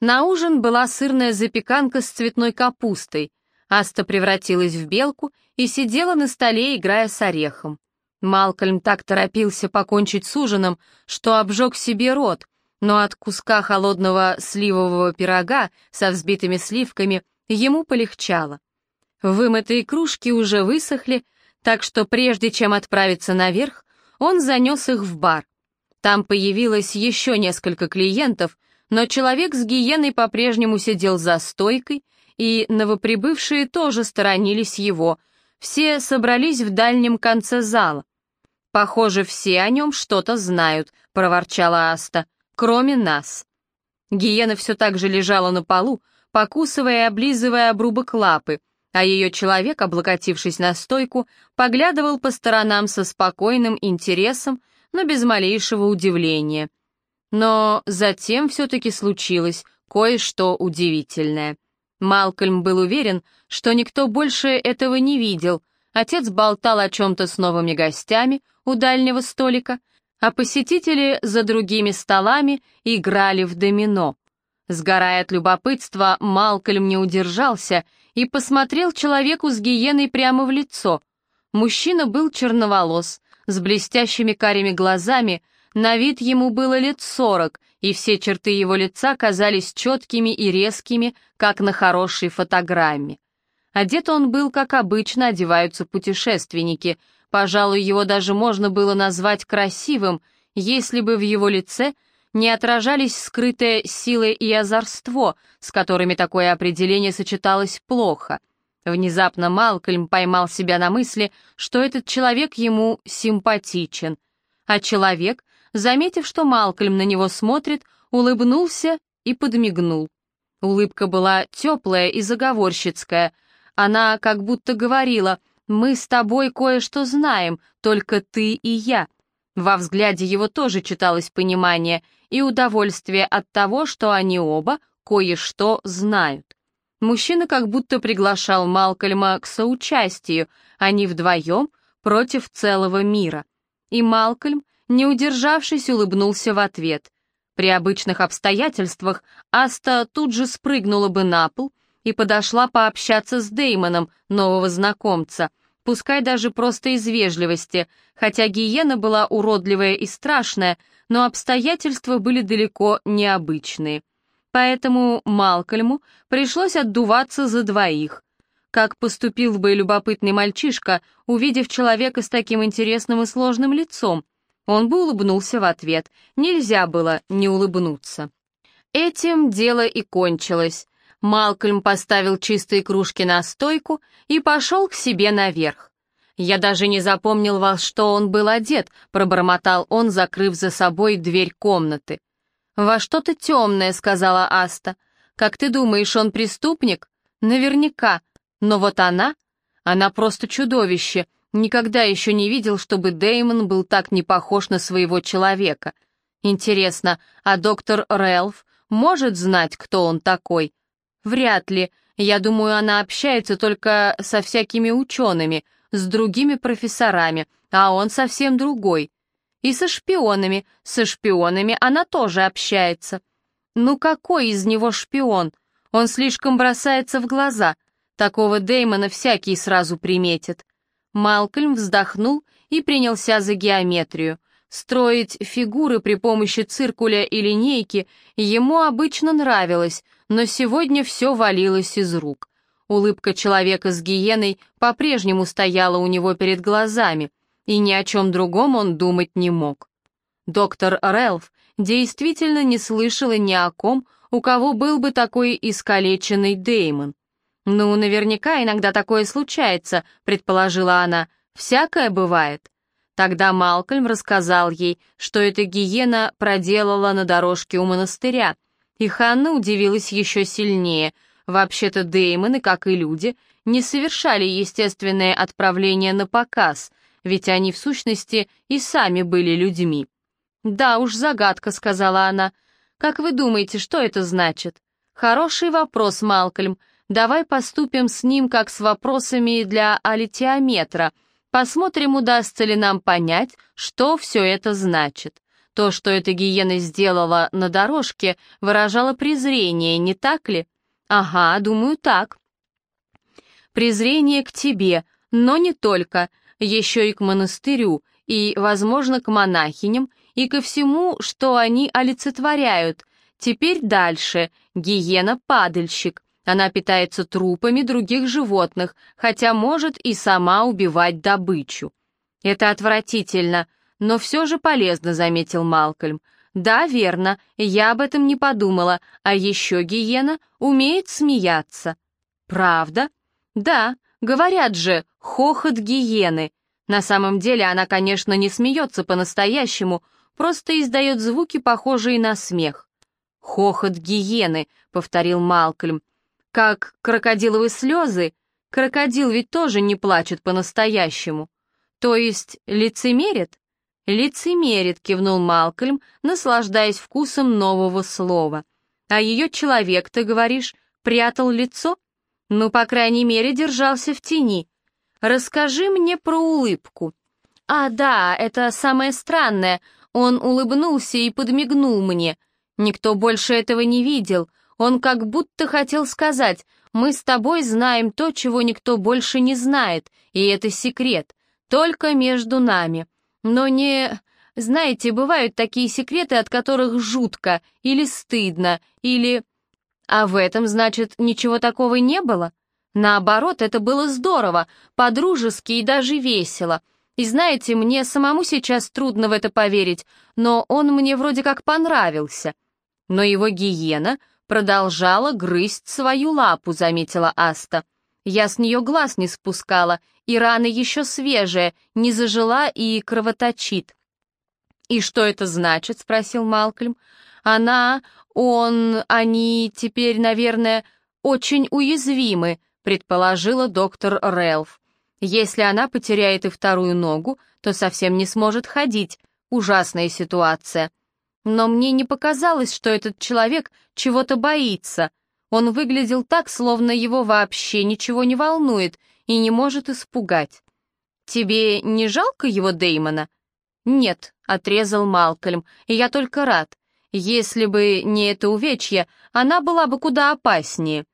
На ужин была сырная запеканка с цветной капустой. Аста превратилась в белку и сидела на столе, играя с орехом. Малкольм так торопился покончить с ужином, что обжег себе рот, но от куска холодного сливового пирога со взбитыми сливками ему полегчало. Вымытые кружки уже высохли, так что прежде чем отправиться наверх, он занес их в бар. Там появилось еще несколько клиентов, но человек с гиеной по-прежнему сидел за стойкой, и новоприбывшие тоже сторонились его. Все собрались в дальнем конце зала. «Похоже, все о нем что-то знают», — проворчала Аста, — «кроме нас». Гиена все так же лежала на полу, покусывая и облизывая обрубок лапы, а ее человек, облокотившись на стойку, поглядывал по сторонам со спокойным интересом, но без малейшего удивления. Но затем все-таки случилось кое-что удивительное. Малкольм был уверен, что никто больше этого не видел. Отец болтал о чем-то с новыми гостями у дальнего столика, а посетители за другими столами играли в домино. Сгорая от любопытства, Малкольм не удержался и посмотрел человеку с гиеной прямо в лицо. Мужчина был черноволос, с блестящими карими глазами, на вид ему было лет сорок, и все черты его лица казались четкими и резкими, как на хорошей фотограмме. Одет он был, как обычно одеваются путешественники. Пожалуй, его даже можно было назвать красивым, если бы в его лице не отражались скрытая сила и озорство, с которыми такое определение сочеталось плохо. Внезапно Малкольм поймал себя на мысли, что этот человек ему симпатичен. А человек, заметив, что Малкольм на него смотрит, улыбнулся и подмигнул. Улыбка была теплая и заговорщицкая. Она как будто говорила «Мы с тобой кое-что знаем, только ты и я». Во взгляде его тоже читалось понимание и удовольствие от того, что они оба кое-что знают. Мужчина как будто приглашал Малкольма к соучастию, они вдвоем против целого мира. И Малкольм, не удержавшись, улыбнулся в ответ. При обычных обстоятельствах Аста тут же спрыгнула бы на пол и подошла пообщаться с Деймоном, нового знакомца, пускай даже просто из вежливости, хотя гиена была уродливая и страшная, но обстоятельства были далеко необычные поэтому Малкольму пришлось отдуваться за двоих. Как поступил бы любопытный мальчишка, увидев человека с таким интересным и сложным лицом? Он бы улыбнулся в ответ, нельзя было не улыбнуться. Этим дело и кончилось. Малкольм поставил чистые кружки на стойку и пошел к себе наверх. «Я даже не запомнил, во что он был одет», — пробормотал он, закрыв за собой дверь комнаты. «Во что-то темное», — сказала Аста. «Как ты думаешь, он преступник?» «Наверняка. Но вот она...» «Она просто чудовище. Никогда еще не видел, чтобы Деймон был так не похож на своего человека. Интересно, а доктор Рэлф может знать, кто он такой?» «Вряд ли. Я думаю, она общается только со всякими учеными, с другими профессорами, а он совсем другой. И со шпионами, со шпионами она тоже общается. Ну какой из него шпион? Он слишком бросается в глаза. Такого Дэймона всякий сразу приметит. Малкольм вздохнул и принялся за геометрию. Строить фигуры при помощи циркуля и линейки ему обычно нравилось, но сегодня все валилось из рук. Улыбка человека с гиеной по-прежнему стояла у него перед глазами и ни о чем другом он думать не мог. Доктор Рэлф действительно не слышала ни о ком, у кого был бы такой искалеченный Деймон. «Ну, наверняка иногда такое случается», — предположила она. «Всякое бывает». Тогда Малкольм рассказал ей, что эта гиена проделала на дорожке у монастыря, и Ханна удивилась еще сильнее. Вообще-то Деймоны, как и люди, не совершали естественное отправление на показ, ведь они в сущности и сами были людьми. «Да уж, загадка», — сказала она. «Как вы думаете, что это значит?» «Хороший вопрос, Малкольм. Давай поступим с ним как с вопросами для алитиометра. Посмотрим, удастся ли нам понять, что все это значит. То, что эта гиена сделала на дорожке, выражало презрение, не так ли? Ага, думаю, так. Презрение к тебе, но не только, еще и к монастырю, и, возможно, к монахиням, и ко всему, что они олицетворяют. Теперь дальше. Гиена-падальщик. Она питается трупами других животных, хотя может и сама убивать добычу. Это отвратительно, но все же полезно, заметил Малкольм. Да, верно, я об этом не подумала, а еще гиена умеет смеяться. Правда? Да, говорят же, хохот гиены. На самом деле она, конечно, не смеется по-настоящему, просто издает звуки, похожие на смех. «Хохот гиены», — повторил Малкольм, как крокодиловые слезы, крокодил ведь тоже не плачет по-настоящему. То есть лицемерит? Лицемерит, кивнул Малкольм, наслаждаясь вкусом нового слова. А ее человек, ты говоришь, прятал лицо? Ну, по крайней мере, держался в тени. Расскажи мне про улыбку. А, да, это самое странное. Он улыбнулся и подмигнул мне. Никто больше этого не видел. Он как будто хотел сказать, мы с тобой знаем то, чего никто больше не знает, и это секрет, только между нами. Но не... Знаете, бывают такие секреты, от которых жутко, или стыдно, или... А в этом, значит, ничего такого не было? Наоборот, это было здорово, по-дружески и даже весело. И знаете, мне самому сейчас трудно в это поверить, но он мне вроде как понравился. Но его гиена продолжала грызть свою лапу, заметила Аста. Я с нее глаз не спускала, и рана еще свежая, не зажила и кровоточит. «И что это значит?» — спросил Малкольм. «Она, он, они теперь, наверное, очень уязвимы», — предположила доктор Рэлф. «Если она потеряет и вторую ногу, то совсем не сможет ходить. Ужасная ситуация. Но мне не показалось, что этот человек чего-то боится. Он выглядел так, словно его вообще ничего не волнует и не может испугать. «Тебе не жалко его Деймона?» «Нет», — отрезал Малкольм, — «и я только рад. Если бы не это увечье, она была бы куда опаснее.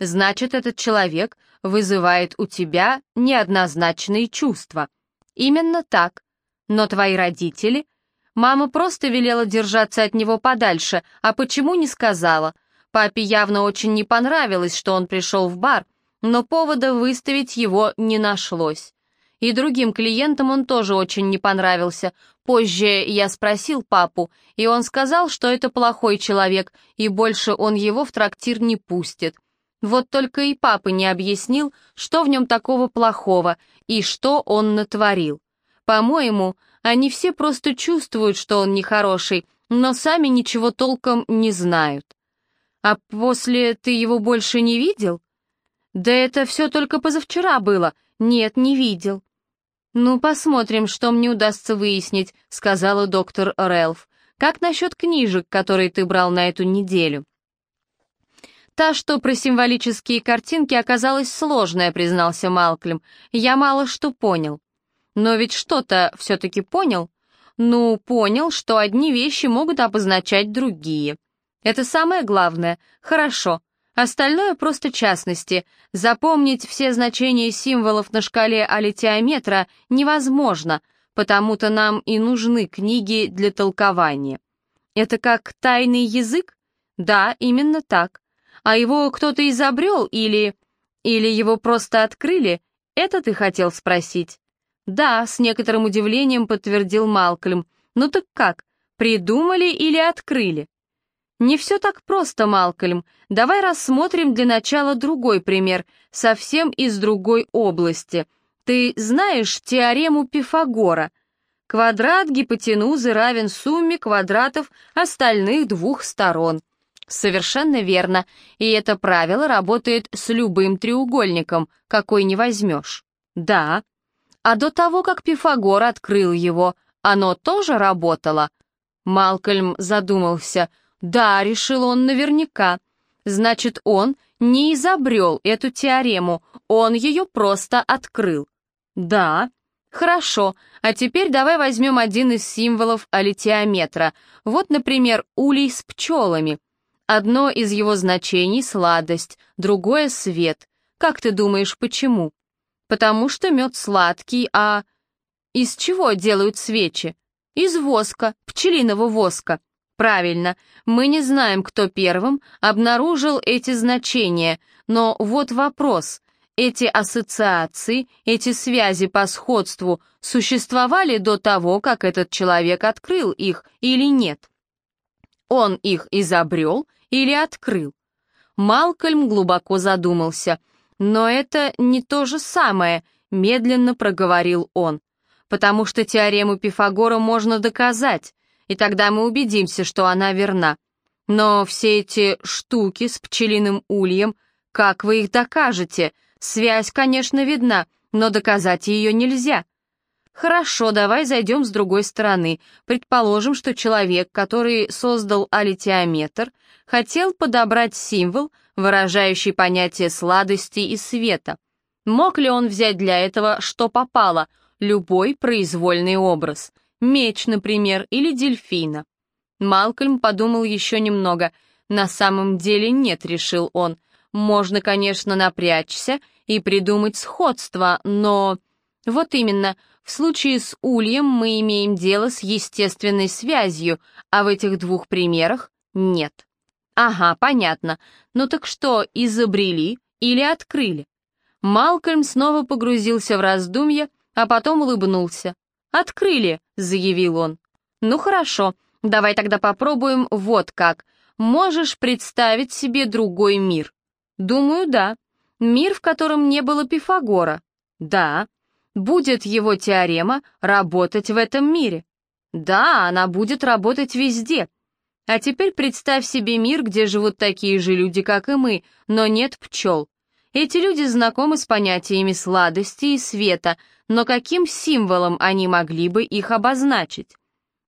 Значит, этот человек вызывает у тебя неоднозначные чувства. Именно так. Но твои родители Мама просто велела держаться от него подальше, а почему не сказала. Папе явно очень не понравилось, что он пришел в бар, но повода выставить его не нашлось. И другим клиентам он тоже очень не понравился. Позже я спросил папу, и он сказал, что это плохой человек, и больше он его в трактир не пустит. Вот только и папа не объяснил, что в нем такого плохого и что он натворил. По-моему, они все просто чувствуют, что он нехороший, но сами ничего толком не знают. А после ты его больше не видел? Да это все только позавчера было. Нет, не видел. Ну, посмотрим, что мне удастся выяснить, сказала доктор Рэлф. Как насчет книжек, которые ты брал на эту неделю? Та, что про символические картинки, оказалась сложная, признался Малклем. Я мало что понял. Но ведь что-то все-таки понял. Ну, понял, что одни вещи могут обозначать другие. Это самое главное. Хорошо. Остальное просто частности. Запомнить все значения символов на шкале алитиометра невозможно, потому-то нам и нужны книги для толкования. Это как тайный язык? Да, именно так. А его кто-то изобрел или... Или его просто открыли? Это ты хотел спросить? «Да», — с некоторым удивлением подтвердил Малкольм. «Ну так как, придумали или открыли?» «Не все так просто, Малкольм. Давай рассмотрим для начала другой пример, совсем из другой области. Ты знаешь теорему Пифагора? Квадрат гипотенузы равен сумме квадратов остальных двух сторон». Совершенно верно, и это правило работает с любым треугольником, какой не возьмешь. Да, а до того, как Пифагор открыл его, оно тоже работало? Малкольм задумался. Да, решил он наверняка. Значит, он не изобрел эту теорему, он ее просто открыл. Да, Хорошо, а теперь давай возьмем один из символов алитиометра. Вот, например, улей с пчелами. Одно из его значений — сладость, другое — свет. Как ты думаешь, почему? Потому что мед сладкий, а... Из чего делают свечи? Из воска, пчелиного воска. Правильно, мы не знаем, кто первым обнаружил эти значения, но вот вопрос. Эти ассоциации, эти связи по сходству существовали до того, как этот человек открыл их или нет? Он их изобрел или открыл? Малкольм глубоко задумался. Но это не то же самое, медленно проговорил он. Потому что теорему Пифагора можно доказать, и тогда мы убедимся, что она верна. Но все эти штуки с пчелиным ульем, как вы их докажете? Связь, конечно, видна, но доказать ее нельзя. Хорошо, давай зайдем с другой стороны. Предположим, что человек, который создал алитиометр, хотел подобрать символ, выражающий понятие сладости и света. Мог ли он взять для этого что попало, любой произвольный образ, меч, например, или дельфина? Малкольм подумал еще немного. На самом деле нет, решил он. Можно, конечно, напрячься и придумать сходство, но... Вот именно, в случае с ульем мы имеем дело с естественной связью, а в этих двух примерах нет. Ага, понятно. Ну так что, изобрели или открыли? Малкольм снова погрузился в раздумья, а потом улыбнулся. «Открыли», — заявил он. «Ну хорошо, давай тогда попробуем вот как. Можешь представить себе другой мир?» «Думаю, да. Мир, в котором не было Пифагора. Да. Будет его теорема работать в этом мире. Да, она будет работать везде. А теперь представь себе мир, где живут такие же люди, как и мы, но нет пчел. Эти люди знакомы с понятиями сладости и света, но каким символом они могли бы их обозначить?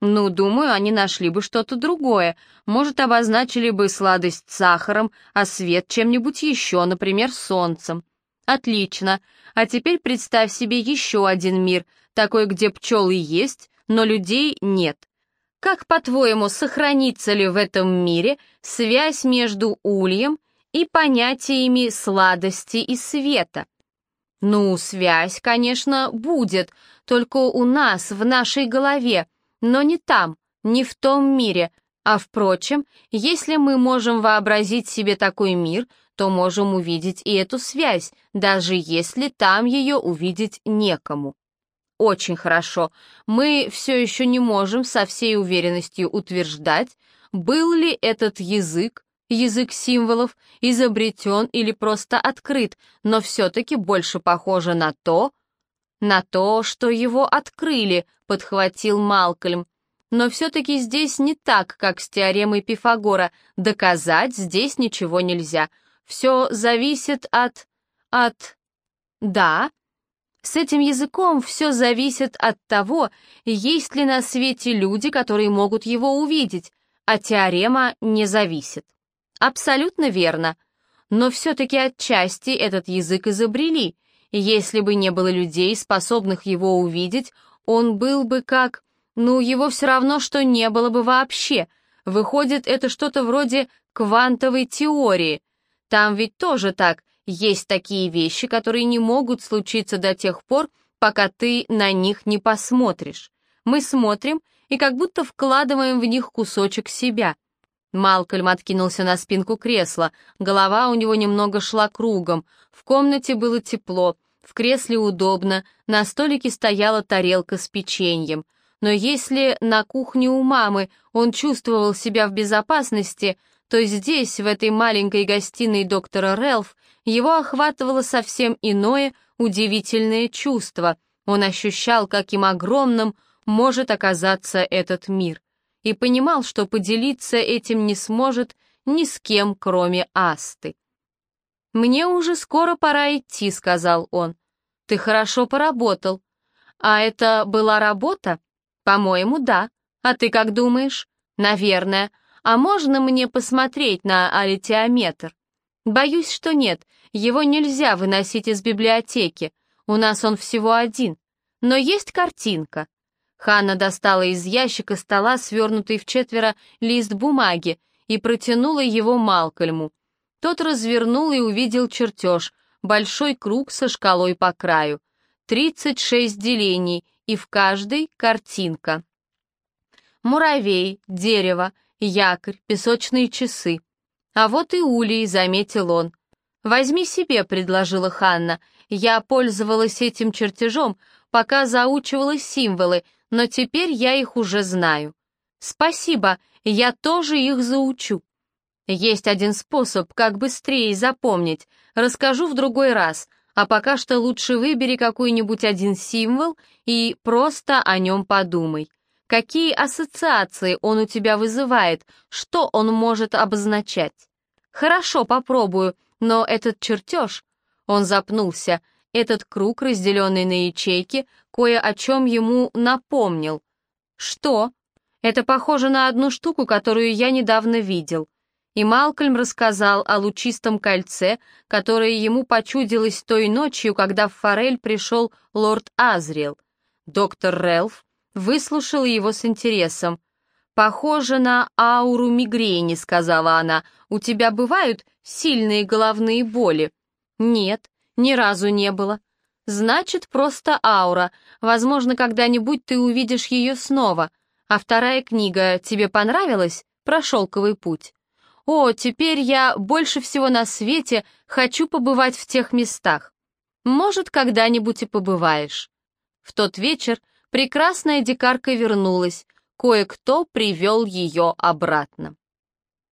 Ну, думаю, они нашли бы что-то другое. Может, обозначили бы сладость сахаром, а свет чем-нибудь еще, например, солнцем. Отлично. А теперь представь себе еще один мир, такой, где пчелы есть, но людей нет. Как, по-твоему, сохранится ли в этом мире связь между ульем и понятиями сладости и света? Ну, связь, конечно, будет, только у нас, в нашей голове, но не там, не в том мире, а впрочем, если мы можем вообразить себе такой мир, то можем увидеть и эту связь, даже если там ее увидеть некому. Очень хорошо. Мы все еще не можем со всей уверенностью утверждать, был ли этот язык, язык символов, изобретен или просто открыт, но все-таки больше похоже на то, «На то, что его открыли», — подхватил Малкольм. «Но все-таки здесь не так, как с теоремой Пифагора. Доказать здесь ничего нельзя. Все зависит от... от... Да, с этим языком все зависит от того, есть ли на свете люди, которые могут его увидеть, а теорема не зависит. Абсолютно верно. Но все-таки отчасти этот язык изобрели, если бы не было людей, способных его увидеть, он был бы как... Ну, его все равно, что не было бы вообще. Выходит, это что-то вроде квантовой теории. Там ведь тоже так. Есть такие вещи, которые не могут случиться до тех пор, пока ты на них не посмотришь. Мы смотрим и как будто вкладываем в них кусочек себя. Малкольм откинулся на спинку кресла, голова у него немного шла кругом, в комнате было тепло, в кресле удобно, на столике стояла тарелка с печеньем. Но если на кухне у мамы он чувствовал себя в безопасности, то здесь, в этой маленькой гостиной доктора Релф, его охватывало совсем иное, удивительное чувство. Он ощущал, каким огромным может оказаться этот мир и понимал, что поделиться этим не сможет ни с кем, кроме Асты. «Мне уже скоро пора идти», — сказал он. «Ты хорошо поработал». «А это была работа?» «По-моему, да. А ты как думаешь?» «Наверное. А можно мне посмотреть на алитиометр?» «Боюсь, что нет. Его нельзя выносить из библиотеки. У нас он всего один. но есть картинка. Ханна достала из ящика стола свернутый в четверо лист бумаги и протянула его Малкольму. Тот развернул и увидел чертеж, большой круг со шкалой по краю. 36 делений, и в каждой картинка. Муравей, дерево, якорь, песочные часы. А вот и улей, заметил он. «Возьми себе», — предложила Ханна. «Я пользовалась этим чертежом, пока заучивала символы, но теперь я их уже знаю. Спасибо, я тоже их заучу. Есть один способ, как быстрее запомнить. Расскажу в другой раз, а пока что лучше выбери какой-нибудь один символ и просто о нем подумай. Какие ассоциации он у тебя вызывает, что он может обозначать? Хорошо, попробую, но этот чертеж... Он запнулся. Этот круг, разделенный на ячейки, кое о чем ему напомнил. Что? Это похоже на одну штуку, которую я недавно видел. И Малкольм рассказал о лучистом кольце, которое ему почудилось той ночью, когда в Форель пришел лорд Азриэл. Доктор Релф выслушал его с интересом. «Похоже на ауру мигрени», — сказала она. «У тебя бывают сильные головные боли?» «Нет, ни разу не было». «Значит, просто аура. Возможно, когда-нибудь ты увидишь ее снова. А вторая книга тебе понравилась? Про шелковый путь?» «О, теперь я больше всего на свете хочу побывать в тех местах. Может, когда-нибудь и побываешь». В тот вечер прекрасная дикарка вернулась, кое-кто привел ее обратно.